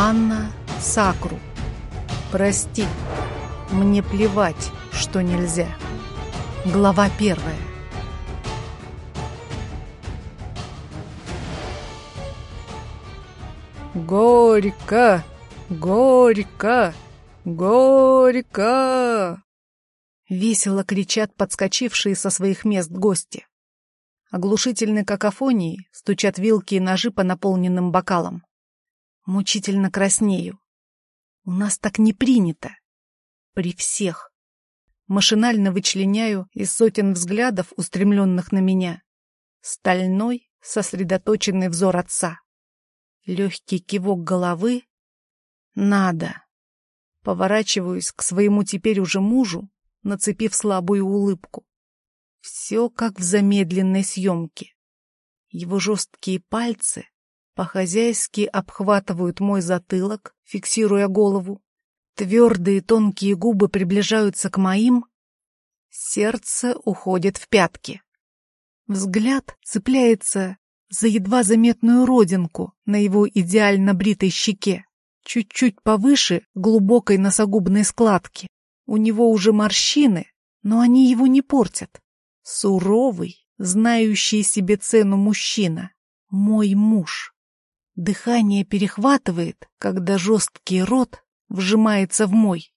Анна Сакру. Прости, мне плевать, что нельзя. Глава первая. Горько, горько, горько! Весело кричат подскочившие со своих мест гости. Оглушительной какофонией стучат вилки и ножи по наполненным бокалам. Мучительно краснею. У нас так не принято. При всех. Машинально вычленяю из сотен взглядов, устремленных на меня, стальной, сосредоточенный взор отца. Легкий кивок головы. Надо. Поворачиваюсь к своему теперь уже мужу, нацепив слабую улыбку. Все как в замедленной съемке. Его жесткие пальцы по-хозяйски обхватывают мой затылок, фиксируя голову. Твердые тонкие губы приближаются к моим. Сердце уходит в пятки. Взгляд цепляется за едва заметную родинку на его идеально бритой щеке, чуть-чуть повыше глубокой носогубной складки. У него уже морщины, но они его не портят. Суровый, знающий себе цену мужчина. Мой муж. Дыхание перехватывает, когда жесткий рот вжимается в мой.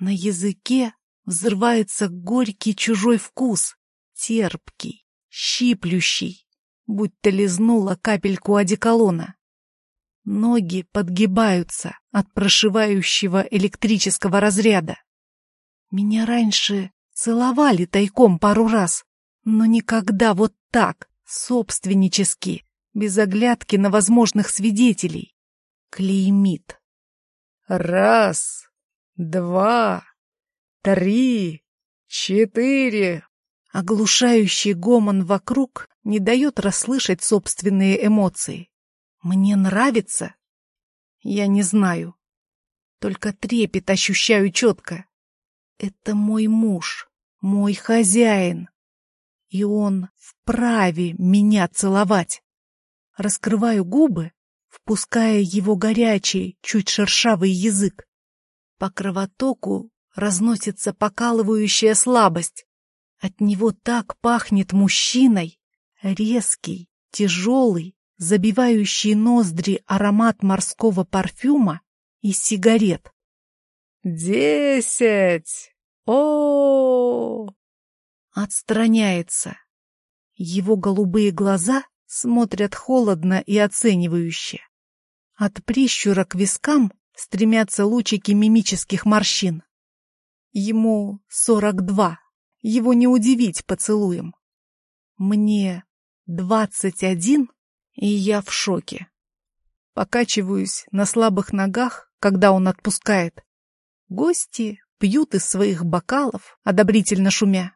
На языке взрывается горький чужой вкус, терпкий, щиплющий, будто лизнула капельку одеколона. Ноги подгибаются от прошивающего электрического разряда. Меня раньше целовали тайком пару раз, но никогда вот так, собственнически, без оглядки на возможных свидетелей. Клеймит. Раз, два, три, четыре. Оглушающий гомон вокруг не дает расслышать собственные эмоции. Мне нравится? Я не знаю. Только трепет ощущаю четко. Это мой муж, мой хозяин. И он вправе меня целовать. Раскрываю губы, впуская его горячий, чуть шершавый язык. По кровотоку разносится покалывающая слабость. От него так пахнет мужчиной. Резкий, тяжелый, забивающий ноздри аромат морского парфюма и сигарет. «Десять! о, Отстраняется. Его голубые глаза смотрят холодно и оценивающе. От прищура к вискам стремятся лучики мимических морщин. Ему сорок два. Его не удивить поцелуем. Мне двадцать один, и я в шоке. Покачиваюсь на слабых ногах, когда он отпускает. Гости пьют из своих бокалов, одобрительно шумя.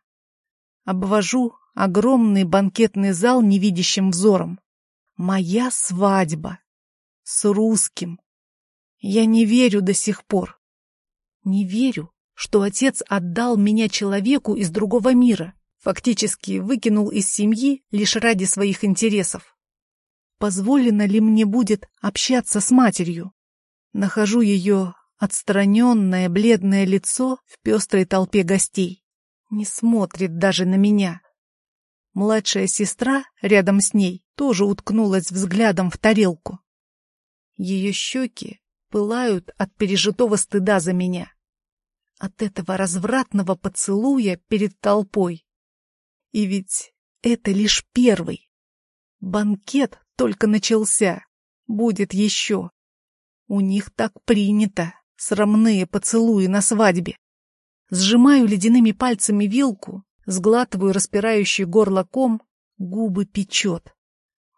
Обвожу огромный банкетный зал невидящим взором. Моя свадьба. С русским. Я не верю до сих пор. Не верю, что отец отдал меня человеку из другого мира, фактически выкинул из семьи лишь ради своих интересов. Позволено ли мне будет общаться с матерью? Нахожу ее отстраненное бледное лицо в пестрой толпе гостей. Не смотрит даже на меня. Младшая сестра рядом с ней тоже уткнулась взглядом в тарелку. Ее щеки пылают от пережитого стыда за меня. От этого развратного поцелуя перед толпой. И ведь это лишь первый. Банкет только начался. Будет еще. У них так принято. Срамные поцелуи на свадьбе. Сжимаю ледяными пальцами вилку Сглатываю распирающий горло ком, губы печет.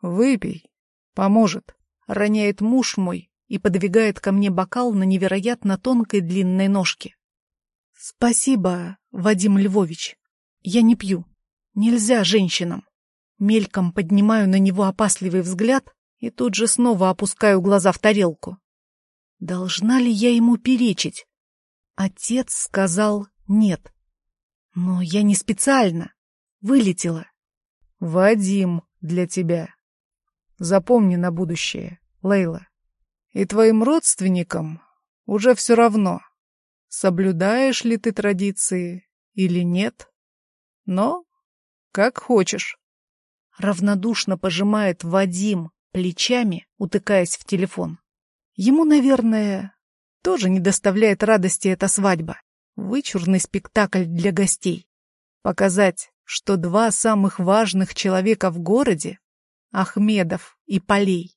«Выпей, поможет», — роняет муж мой и подвигает ко мне бокал на невероятно тонкой длинной ножке. «Спасибо, Вадим Львович. Я не пью. Нельзя женщинам». Мельком поднимаю на него опасливый взгляд и тут же снова опускаю глаза в тарелку. Должна ли я ему перечить? Отец сказал нет. Но я не специально. Вылетела. Вадим для тебя. Запомни на будущее, Лейла. И твоим родственникам уже все равно, соблюдаешь ли ты традиции или нет. Но как хочешь. Равнодушно пожимает Вадим плечами, утыкаясь в телефон. Ему, наверное, тоже не доставляет радости эта свадьба. Вычурный спектакль для гостей. Показать, что два самых важных человека в городе, Ахмедов и Полей,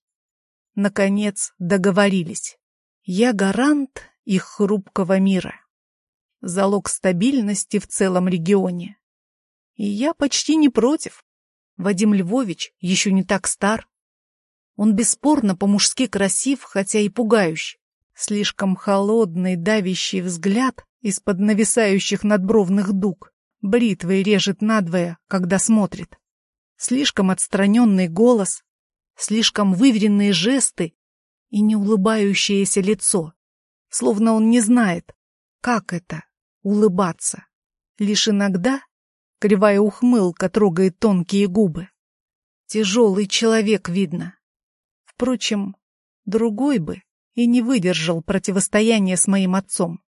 наконец договорились. Я гарант их хрупкого мира. Залог стабильности в целом регионе. И я почти не против. Вадим Львович еще не так стар. Он бесспорно по-мужски красив, хотя и пугающий. Слишком холодный, давящий взгляд из-под нависающих надбровных дуг бритвой режет надвое, когда смотрит. Слишком отстраненный голос, слишком выверенные жесты и неулыбающееся лицо, словно он не знает, как это — улыбаться. Лишь иногда кривая ухмылка трогает тонкие губы. Тяжелый человек, видно. Впрочем, другой бы и не выдержал противостояния с моим отцом.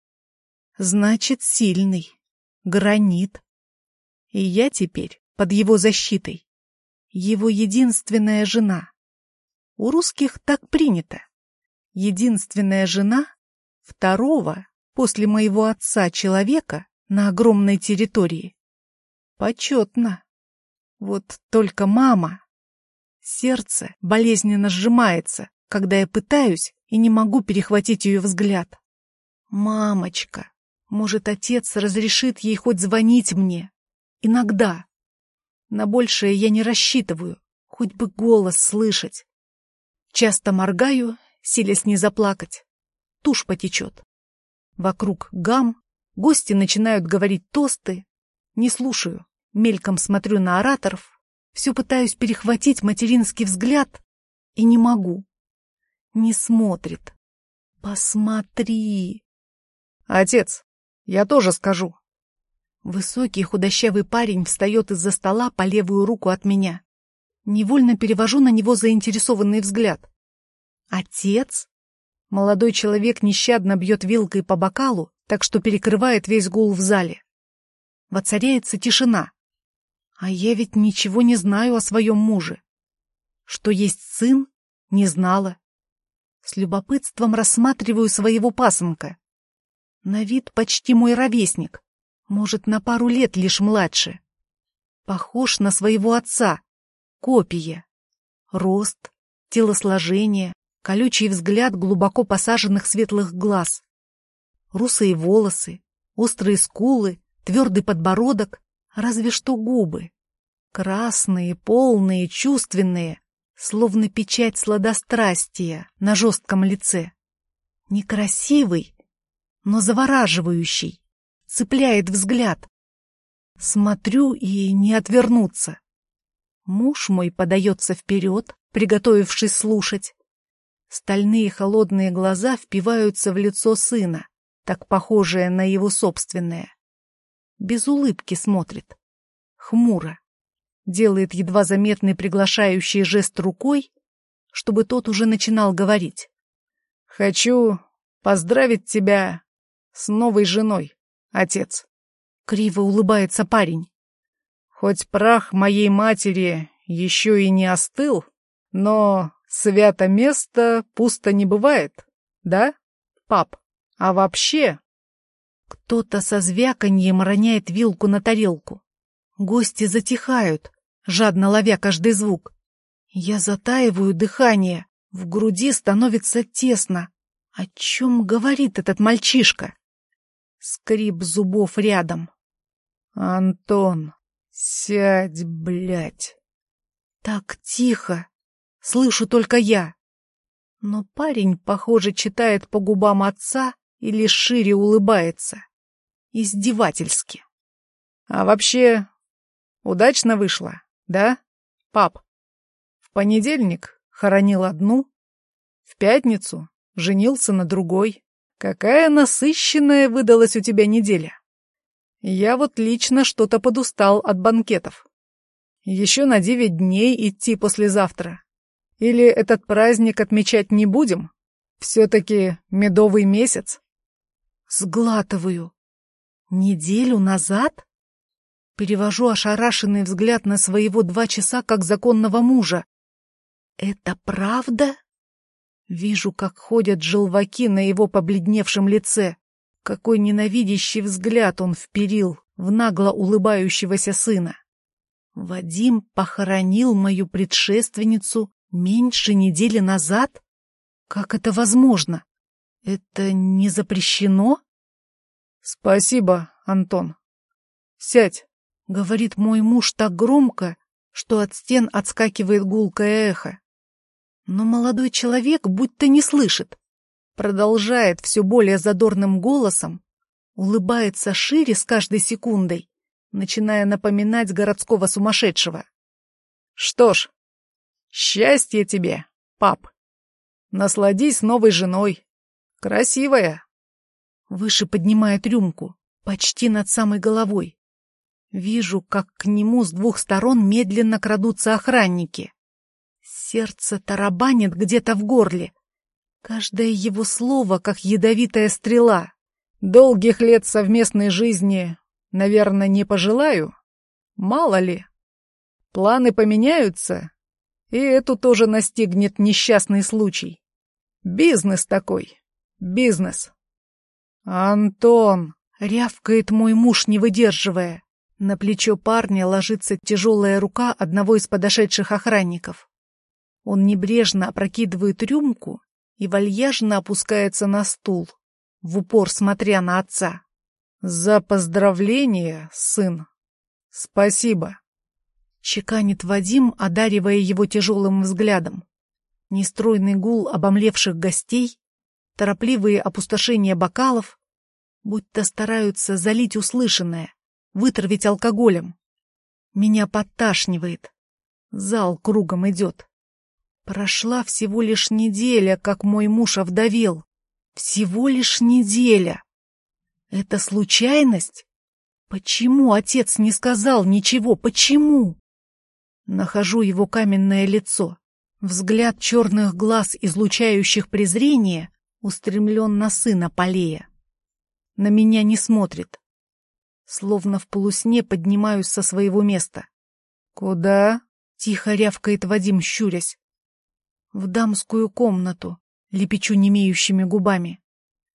Значит, сильный, гранит. И я теперь под его защитой. Его единственная жена. У русских так принято. Единственная жена второго после моего отца человека на огромной территории. Почетно. Вот только мама. Сердце болезненно сжимается, когда я пытаюсь и не могу перехватить ее взгляд. Мамочка, может, отец разрешит ей хоть звонить мне? Иногда. На большее я не рассчитываю, хоть бы голос слышать. Часто моргаю, силясь не заплакать. Тушь потечет. Вокруг гам, гости начинают говорить тосты. Не слушаю, мельком смотрю на ораторов, все пытаюсь перехватить материнский взгляд и не могу. Не смотрит. Посмотри. Отец, я тоже скажу. Высокий худощавый парень встает из-за стола по левую руку от меня. Невольно перевожу на него заинтересованный взгляд. Отец? Молодой человек нещадно бьет вилкой по бокалу, так что перекрывает весь гул в зале. Воцаряется тишина. А я ведь ничего не знаю о своем муже. Что есть сын, не знала. С любопытством рассматриваю своего пасынка. На вид почти мой ровесник, может, на пару лет лишь младше. Похож на своего отца, копия. Рост, телосложение, колючий взгляд глубоко посаженных светлых глаз. Русые волосы, острые скулы, твердый подбородок, разве что губы. Красные, полные, чувственные, словно печать сладострастия на жестком лице. Некрасивый, но завораживающий, цепляет взгляд. Смотрю и не отвернуться. Муж мой подается вперед, приготовившись слушать. Стальные холодные глаза впиваются в лицо сына, так похожее на его собственное. Без улыбки смотрит. Хмуро. Делает едва заметный приглашающий жест рукой, чтобы тот уже начинал говорить. «Хочу поздравить тебя с новой женой, отец». Криво улыбается парень. Хоть прах моей матери еще и не остыл, но свято место пусто не бывает, да, пап? А вообще... Кто-то со звяканьем роняет вилку на тарелку. Гости затихают, жадно ловя каждый звук. Я затаиваю дыхание, в груди становится тесно. О чем говорит этот мальчишка? Скрип зубов рядом. «Антон, сядь, блядь!» Так тихо, слышу только я. Но парень, похоже, читает по губам отца и лишь шире улыбается. Издевательски. А вообще, удачно вышло, да, пап? В понедельник хоронил одну, в пятницу женился на другой. Какая насыщенная выдалась у тебя неделя. Я вот лично что-то подустал от банкетов. Еще на девять дней идти послезавтра. Или этот праздник отмечать не будем? Все-таки медовый месяц. Сглатываю. Неделю назад? Перевожу ошарашенный взгляд на своего два часа как законного мужа. Это правда? Вижу, как ходят желваки на его побледневшем лице. Какой ненавидящий взгляд он вперил в нагло улыбающегося сына. Вадим похоронил мою предшественницу меньше недели назад? Как это возможно? Это не запрещено? Спасибо, Антон. Сядь, говорит мой муж так громко, что от стен отскакивает гулкое эхо. Но молодой человек будто не слышит. Продолжает все более задорным голосом, улыбается шире с каждой секундой, начиная напоминать городского сумасшедшего. Что ж, счастье тебе, пап. Насладись новой женой. Красивая. Выше поднимает рюмку, почти над самой головой. Вижу, как к нему с двух сторон медленно крадутся охранники. Сердце тарабанит где-то в горле. Каждое его слово, как ядовитая стрела. Долгих лет совместной жизни, наверное, не пожелаю. Мало ли. Планы поменяются, и эту тоже настигнет несчастный случай. Бизнес такой. Бизнес. Антон, рявкает мой муж, не выдерживая. На плечо парня ложится тяжелая рука одного из подошедших охранников. Он небрежно опрокидывает рюмку и вальяжно опускается на стул, в упор смотря на отца. «За поздравление, сын! Спасибо!» Чеканит Вадим, одаривая его тяжелым взглядом. Нестройный гул обомлевших гостей, торопливые опустошения бокалов, будто стараются залить услышанное, вытравить алкоголем. Меня подташнивает. Зал кругом идет. Прошла всего лишь неделя, как мой муж овдовел. Всего лишь неделя. Это случайность? Почему отец не сказал ничего? Почему? Нахожу его каменное лицо. Взгляд черных глаз, излучающих презрение, устремлен на сына Полея. На меня не смотрит. Словно в полусне поднимаюсь со своего места. «Куда?» — тихо рявкает Вадим, щурясь. В дамскую комнату, лепечу немеющими губами.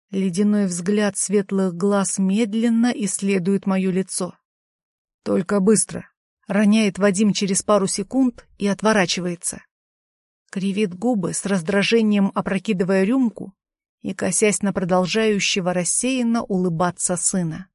Ледяной взгляд светлых глаз медленно исследует мое лицо. «Только быстро!» — роняет Вадим через пару секунд и отворачивается. Кривит губы с раздражением, опрокидывая рюмку и косясь на продолжающего рассеянно улыбаться сына.